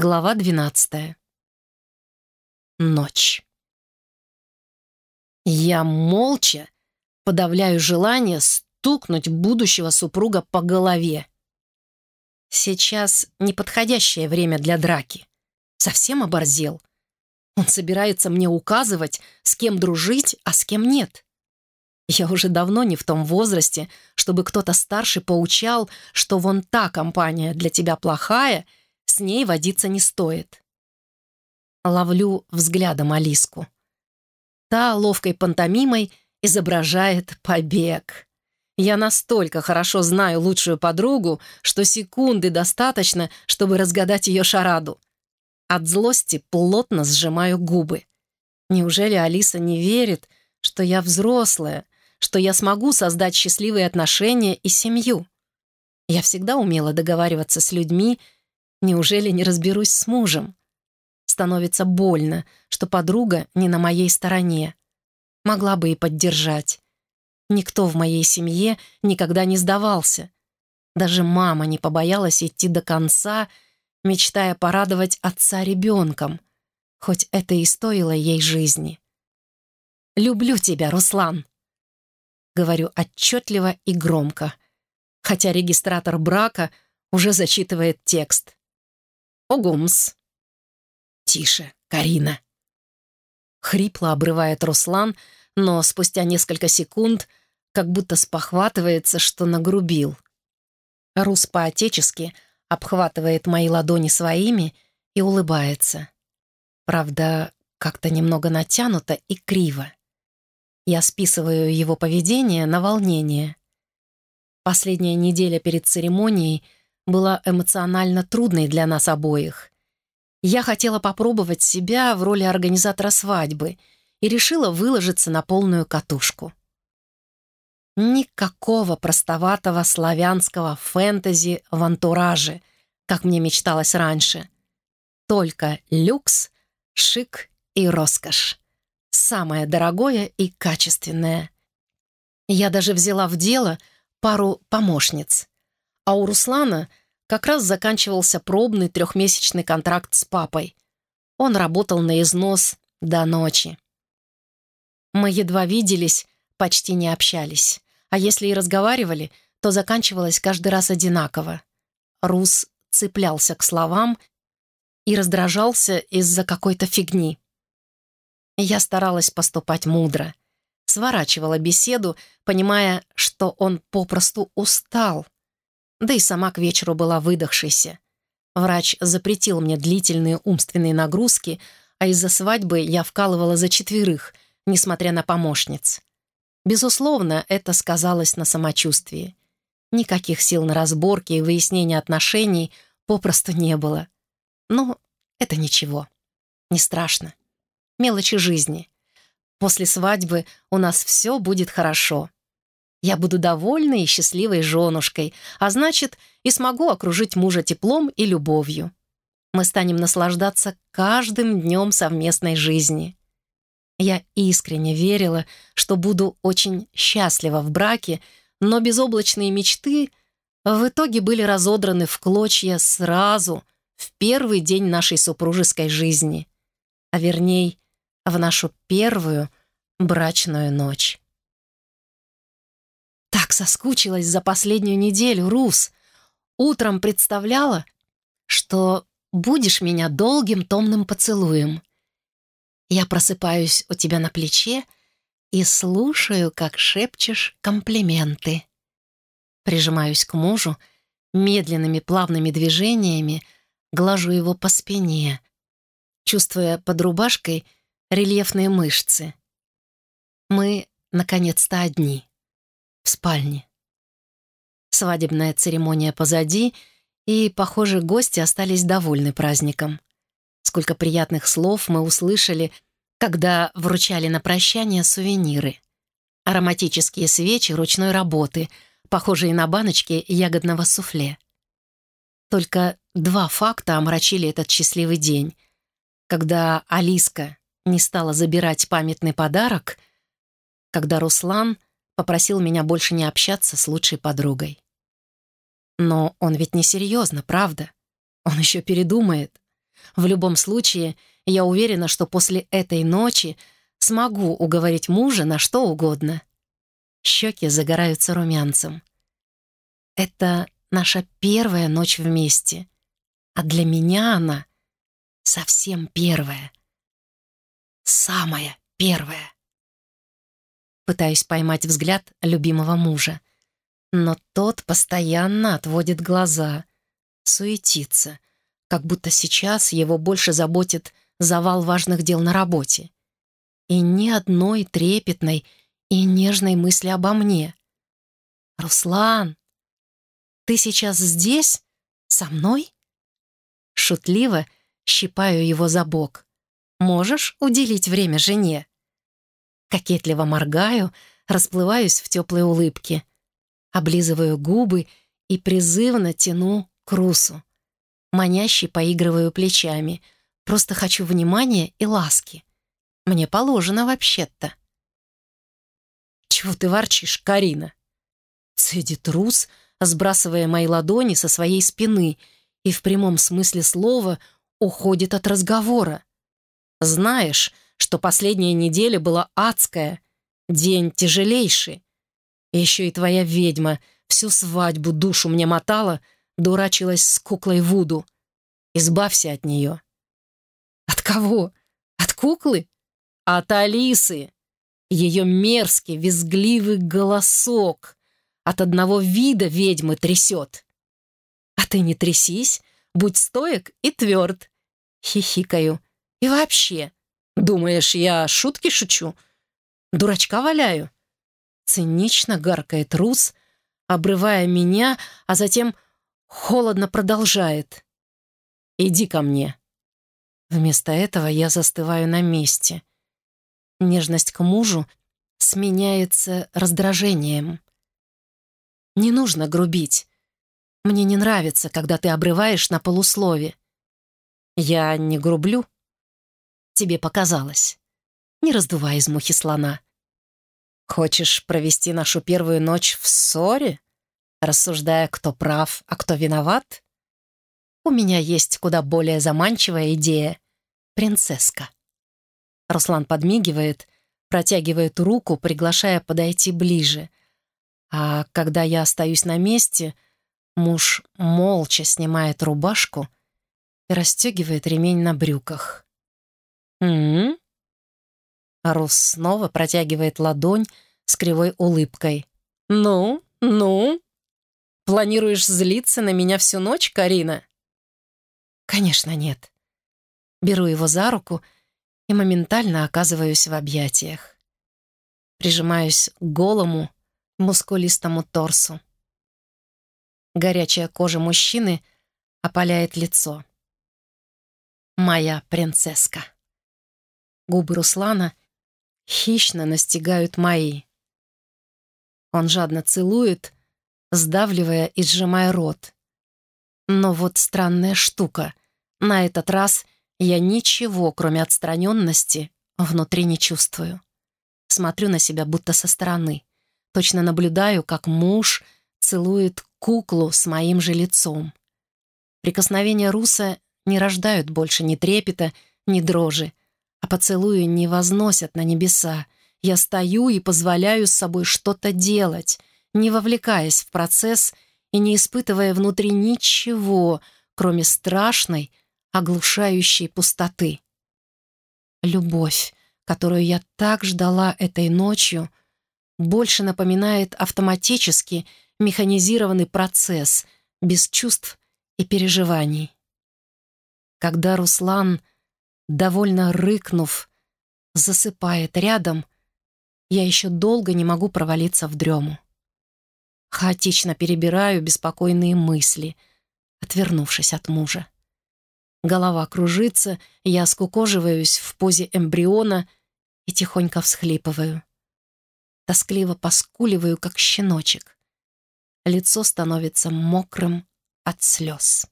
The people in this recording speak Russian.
Глава 12. Ночь. Я молча подавляю желание стукнуть будущего супруга по голове. Сейчас неподходящее время для драки. Совсем оборзел. Он собирается мне указывать, с кем дружить, а с кем нет. Я уже давно не в том возрасте, чтобы кто-то старший поучал, что вон та компания для тебя плохая, с ней водиться не стоит. Ловлю взглядом Алиску. Та ловкой пантомимой изображает побег. Я настолько хорошо знаю лучшую подругу, что секунды достаточно, чтобы разгадать ее шараду. От злости плотно сжимаю губы. Неужели Алиса не верит, что я взрослая, что я смогу создать счастливые отношения и семью? Я всегда умела договариваться с людьми, неужели не разберусь с мужем? Становится больно, что подруга не на моей стороне. Могла бы и поддержать. Никто в моей семье никогда не сдавался. Даже мама не побоялась идти до конца, мечтая порадовать отца ребенком, хоть это и стоило ей жизни. «Люблю тебя, Руслан!» Говорю отчетливо и громко, хотя регистратор брака уже зачитывает текст. «Огумс!» «Тише, Карина!» Хрипло обрывает Руслан, но спустя несколько секунд как будто спохватывается, что нагрубил. Рус по-отечески обхватывает мои ладони своими и улыбается. Правда, как-то немного натянуто и криво. Я списываю его поведение на волнение. Последняя неделя перед церемонией была эмоционально трудной для нас обоих. Я хотела попробовать себя в роли организатора свадьбы и решила выложиться на полную катушку. Никакого простоватого славянского фэнтези в антураже, как мне мечталось раньше. Только люкс, шик и роскошь. Самое дорогое и качественное. Я даже взяла в дело пару помощниц. А у Руслана как раз заканчивался пробный трехмесячный контракт с папой. Он работал на износ до ночи. Мы едва виделись, почти не общались а если и разговаривали, то заканчивалось каждый раз одинаково. Рус цеплялся к словам и раздражался из-за какой-то фигни. Я старалась поступать мудро, сворачивала беседу, понимая, что он попросту устал. Да и сама к вечеру была выдохшейся. Врач запретил мне длительные умственные нагрузки, а из-за свадьбы я вкалывала за четверых, несмотря на помощниц. Безусловно, это сказалось на самочувствии. Никаких сил на разборки и выяснение отношений попросту не было. Но это ничего. Не страшно. Мелочи жизни. После свадьбы у нас все будет хорошо. Я буду довольной и счастливой женушкой, а значит, и смогу окружить мужа теплом и любовью. Мы станем наслаждаться каждым днем совместной жизни. Я искренне верила, что буду очень счастлива в браке, но безоблачные мечты в итоге были разодраны в клочья сразу, в первый день нашей супружеской жизни, а вернее, в нашу первую брачную ночь. Так соскучилась за последнюю неделю, Рус. Утром представляла, что будешь меня долгим томным поцелуем. Я просыпаюсь у тебя на плече и слушаю, как шепчешь комплименты. Прижимаюсь к мужу, медленными плавными движениями глажу его по спине, чувствуя под рубашкой рельефные мышцы. Мы, наконец-то, одни. В спальне. Свадебная церемония позади, и, похоже, гости остались довольны праздником. Сколько приятных слов мы услышали, когда вручали на прощание сувениры. Ароматические свечи ручной работы, похожие на баночки ягодного суфле. Только два факта омрачили этот счастливый день. Когда Алиска не стала забирать памятный подарок, когда Руслан попросил меня больше не общаться с лучшей подругой. Но он ведь не серьезно, правда? Он еще передумает. В любом случае, я уверена, что после этой ночи смогу уговорить мужа на что угодно. Щеки загораются румянцем. Это наша первая ночь вместе, а для меня она совсем первая. Самая первая. Пытаюсь поймать взгляд любимого мужа, но тот постоянно отводит глаза, суетится, как будто сейчас его больше заботит завал важных дел на работе. И ни одной трепетной и нежной мысли обо мне. «Руслан, ты сейчас здесь? Со мной?» Шутливо щипаю его за бок. «Можешь уделить время жене?» Кокетливо моргаю, расплываюсь в теплой улыбке. Облизываю губы и призывно тяну к Русу. Маняще поигрываю плечами. Просто хочу внимания и ласки. Мне положено вообще-то. «Чего ты ворчишь, Карина?» Цедит Рус, сбрасывая мои ладони со своей спины и в прямом смысле слова уходит от разговора. «Знаешь, что последняя неделя была адская, день тяжелейший. Еще и твоя ведьма всю свадьбу душу мне мотала, дурачилась с куклой Вуду. Избавься от нее. От кого? От куклы? От Алисы. Ее мерзкий, визгливый голосок от одного вида ведьмы трясет. А ты не трясись, будь стоек и тверд. Хихикаю. И вообще, думаешь, я шутки шучу? Дурачка валяю? Цинично гаркает Рус, обрывая меня, а затем холодно продолжает. «Иди ко мне». Вместо этого я застываю на месте. Нежность к мужу сменяется раздражением. Не нужно грубить. Мне не нравится, когда ты обрываешь на полуслове. Я не грублю. Тебе показалось. Не раздувай из мухи слона. Хочешь провести нашу первую ночь в ссоре, рассуждая, кто прав, а кто виноват? У меня есть куда более заманчивая идея. Принцесска. Руслан подмигивает, протягивает руку, приглашая подойти ближе. А когда я остаюсь на месте, муж молча снимает рубашку и расстегивает ремень на брюках. «М-м-м?» Рус снова протягивает ладонь с кривой улыбкой. «Ну, ну? Планируешь злиться на меня всю ночь, Карина?» «Конечно, нет». Беру его за руку и моментально оказываюсь в объятиях. Прижимаюсь к голому, мускулистому торсу. Горячая кожа мужчины опаляет лицо. Моя принцесска. Губы Руслана хищно настигают мои. Он жадно целует, сдавливая и сжимая рот. Но вот странная штука. На этот раз я ничего, кроме отстраненности, внутри не чувствую. Смотрю на себя будто со стороны. Точно наблюдаю, как муж целует куклу с моим же лицом. Прикосновения Руса не рождают больше ни трепета, ни дрожи, а поцелуи не возносят на небеса. Я стою и позволяю с собой что-то делать, не вовлекаясь в процесс и не испытывая внутри ничего, кроме страшной, оглушающей пустоты. Любовь, которую я так ждала этой ночью, больше напоминает автоматически механизированный процесс, без чувств и переживаний. Когда Руслан, довольно рыкнув, засыпает рядом, я еще долго не могу провалиться в дрему. Хаотично перебираю беспокойные мысли, отвернувшись от мужа. Голова кружится, я скукоживаюсь в позе эмбриона и тихонько всхлипываю. Тоскливо поскуливаю, как щеночек. Лицо становится мокрым от слез.